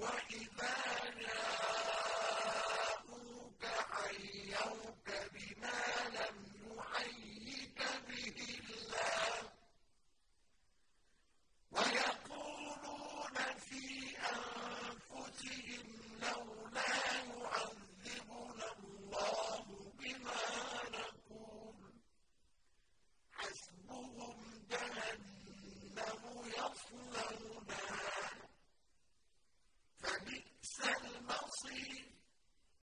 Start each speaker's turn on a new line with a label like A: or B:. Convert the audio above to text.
A: وإذا